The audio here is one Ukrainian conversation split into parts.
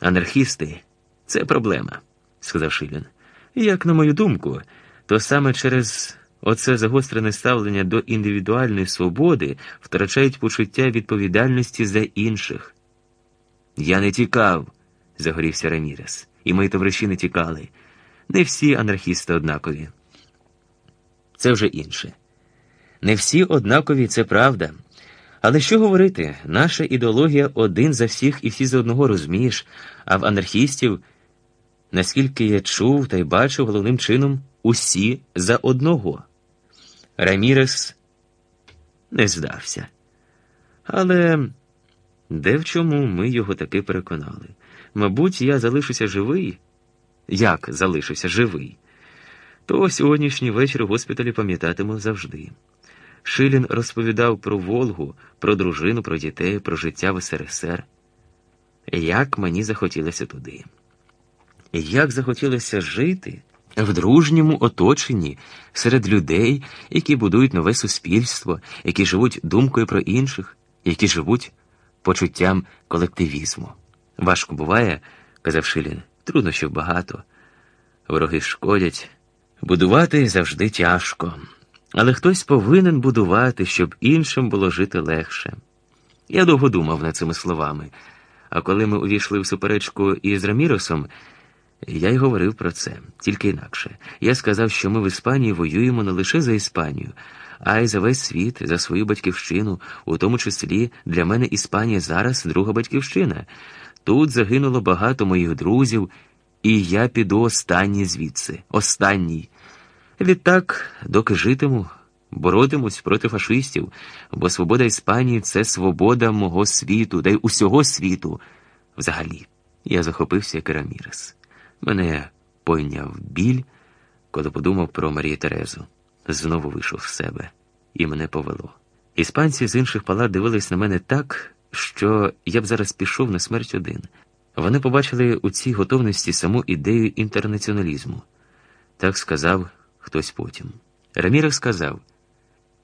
Анархісти це проблема, сказав Шилін. Як на мою думку, то саме через оце загострене ставлення до індивідуальної свободи втрачають почуття відповідальності за інших. Я не тікав, загорівся Рамірес, і мої товариші не тікали. Не всі анархісти однакові. Це вже інше. Не всі однакові, це правда. Але що говорити, наша ідеологія один за всіх і всі за одного розумієш, а в анархістів, наскільки я чув та й бачив головним чином, усі за одного. Рамірес не здався. Але де в чому ми його таки переконали? Мабуть, я залишуся живий. Як залишуся живий? То сьогоднішній вечір у госпіталі пам'ятатиму завжди. Шилін розповідав про Волгу, про дружину, про дітей, про життя в СРСР. Як мені захотілося туди. Як захотілося жити в дружньому оточенні серед людей, які будують нове суспільство, які живуть думкою про інших, які живуть почуттям колективізму. Важко буває, казав Шилін, труднощів багато. Вороги шкодять. Будувати завжди тяжко. Але хтось повинен будувати, щоб іншим було жити легше. Я довго думав над цими словами, а коли ми увійшли в суперечку із Раміросом, я й говорив про це, тільки інакше. Я сказав, що ми в Іспанії воюємо не лише за Іспанію, а й за весь світ, за свою батьківщину, у тому числі для мене Іспанія зараз друга батьківщина. Тут загинуло багато моїх друзів, і я піду останній звідси, останній. Відтак, доки житиму, боротимусь проти фашистів, бо свобода Іспанії це свобода мого світу, да й усього світу. Взагалі, я захопився як Рамірес. Мене пойняв біль, коли подумав про Марію Терезу. Знову вийшов з себе, і мене повело. Іспанці з інших палат дивились на мене так, що я б зараз пішов на смерть один. Вони побачили у цій готовності саму ідею інтернаціоналізму. Так сказав хтось потім. Раміров сказав: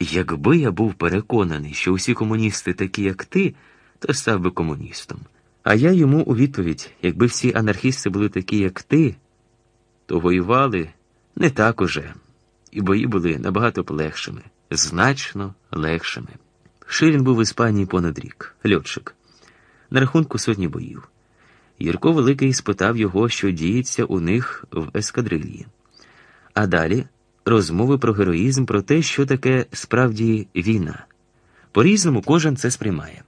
якби я був переконаний, що усі комуністи такі, як ти, то став би комуністом. А я йому у відповідь: якби всі анархісти були такі, як ти, то воювали не так уже, і бої були набагато легшими, значно легшими. Ширін був в Іспанії понад рік, льотчик, на рахунку сотні боїв. Юрко Великий спитав його, що діється у них в ескадрилії. А далі розмови про героїзм, про те, що таке справді війна. По різному кожен це сприймає.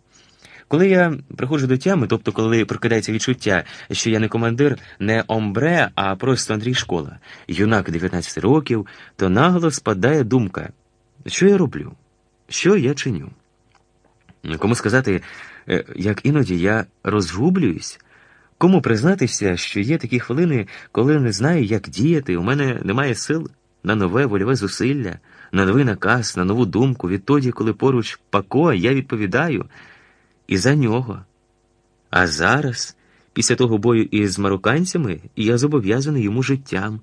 Коли я приходжу до тями, тобто коли прокидається відчуття, що я не командир, не омбре, а просто Андрій Школа, юнак 19 років, то нагло спадає думка, що я роблю, що я чиню. Кому сказати, е, як іноді я розгублююсь, кому признатися, що є такі хвилини, коли не знаю, як діяти, у мене немає сил на нове вольове зусилля, на новий наказ, на нову думку, відтоді, коли поруч пако, я відповідаю і за нього. А зараз, після того бою із марокканцями, я зобов'язаний йому життям.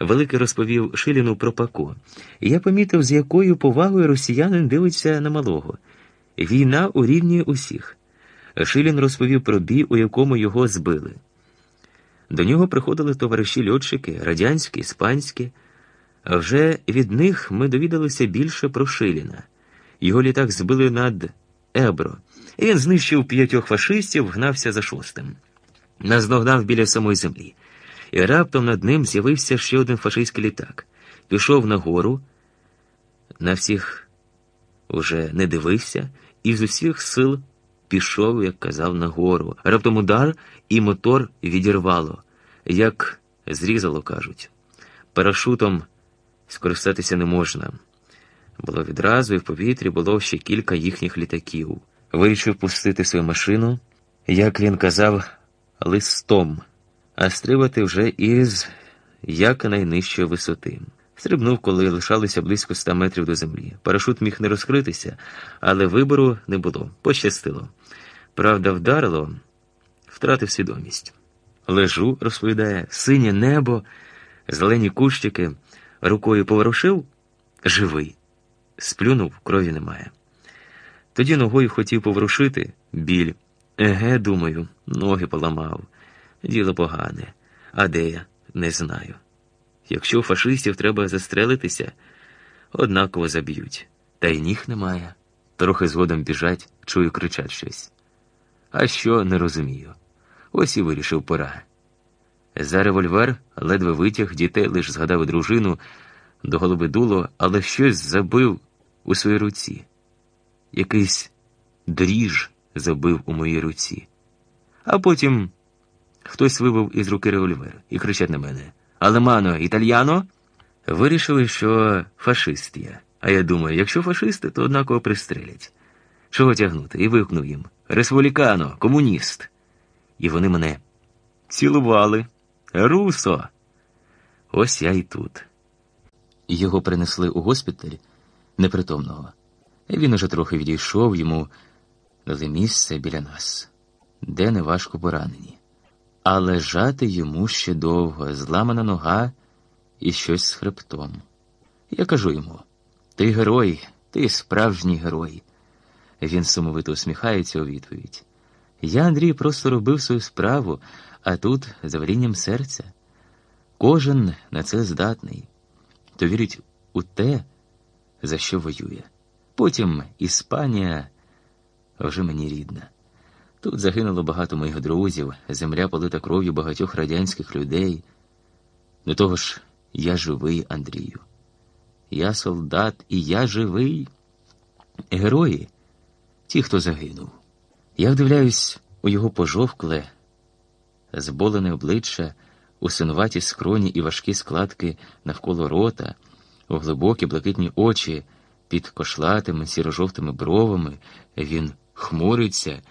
Великий розповів Шиліну про Пако, і я помітив, з якою повагою росіянин дивиться на малого. Війна урівнює усіх. Шилін розповів про бій, у якому його збили. До нього приходили товариші льотчики, радянські, іспанські. А вже від них ми довідалися більше про Шиліна. Його літак збили над Ебро, і він знищив п'ятьох фашистів, гнався за шостим. Наздогнав біля самої землі. І раптом над ним з'явився ще один фашистський літак. Пішов нагору, на всіх уже не дивився, і з усіх сил пішов, як казав, нагору. Раптом удар, і мотор відірвало, як зрізало, кажуть. Парашутом скористатися не можна. Було відразу, і в повітрі було ще кілька їхніх літаків. Вирішив пустити свою машину, як він казав, листом, а стрибати вже із якнайнижчої висоти. Стрибнув, коли лишалося близько ста метрів до землі. Парашут міг не розкритися, але вибору не було. Пощастило. Правда, вдарило, втратив свідомість. Лежу, розповідає, синє небо, зелені кущики, рукою поворушив живий. Сплюнув, крові немає. Тоді ногою хотів поворушити біль, Еге, думаю, ноги поламав. Діло погане. А де я? Не знаю. Якщо фашистів треба застрелитися, однаково заб'ють. Та й ніг немає. Трохи згодом біжать, чую, кричать щось. А що не розумію. Ось і вирішив пора. За револьвер ледве витяг дітей, лиш згадав дружину до голови дуло, але щось забив у своїй руці. Якийсь дріж забив у моїй руці. А потім хтось вибив із руки револьвер і кричать на мене: Алемано, італьяно? Вирішили, що фашист я. А я думаю, якщо фашисти, то однаково пристрелять. Чого тягнути? І вигукнув їм Ресволікано, комуніст. І вони мене цілували. Русо. Ось я і тут. Його принесли у госпіталь непритомного. Він уже трохи відійшов, йому дали місце біля нас, де не важко поранені. А лежати йому ще довго, зламана нога і щось з хребтом. Я кажу йому: ти герой, ти справжній герой. Він сумовито усміхається у відповідь. Я, Андрій, просто робив свою справу, а тут за велінням серця. Кожен на це здатний, то вірить у те, за що воює. Потім Іспанія вже мені рідна. Тут загинуло багато моїх друзів, земля полита кров'ю багатьох радянських людей. До того ж, я живий, Андрію. Я солдат, і я живий. Герої ті, хто загинув. Я вдивляюсь у його пожовкле, зболене обличчя, у синуваті скроні і важкі складки навколо рота, у глибокі блакитні очі під кошлатими сіро-жовтими бровами він хмуриться,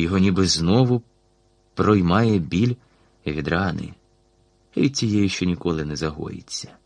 його ніби знову проймає біль від рани, від тієї, що ніколи не загоїться.